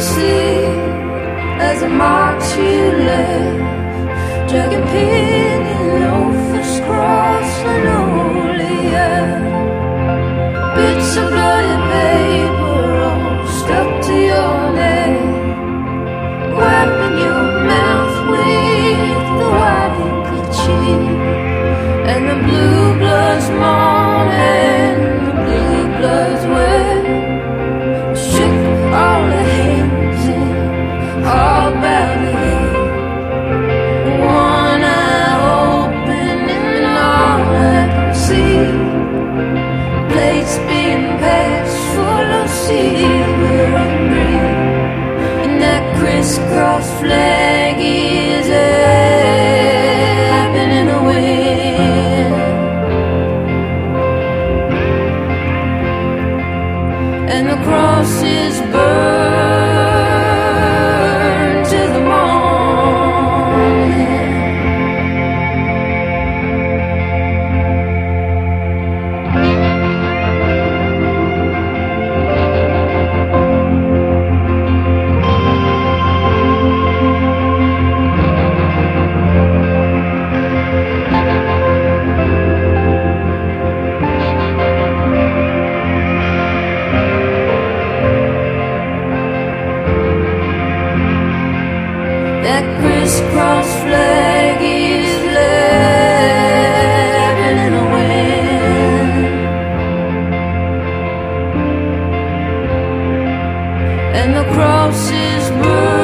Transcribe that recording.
see as the marks you left, dragging across linoleum. Bits of paper to your neck, wiping your mouth with the white and the blue blood's morning. and the cross is burned. That crisscross flag is laughing in the wind, and the cross is burned.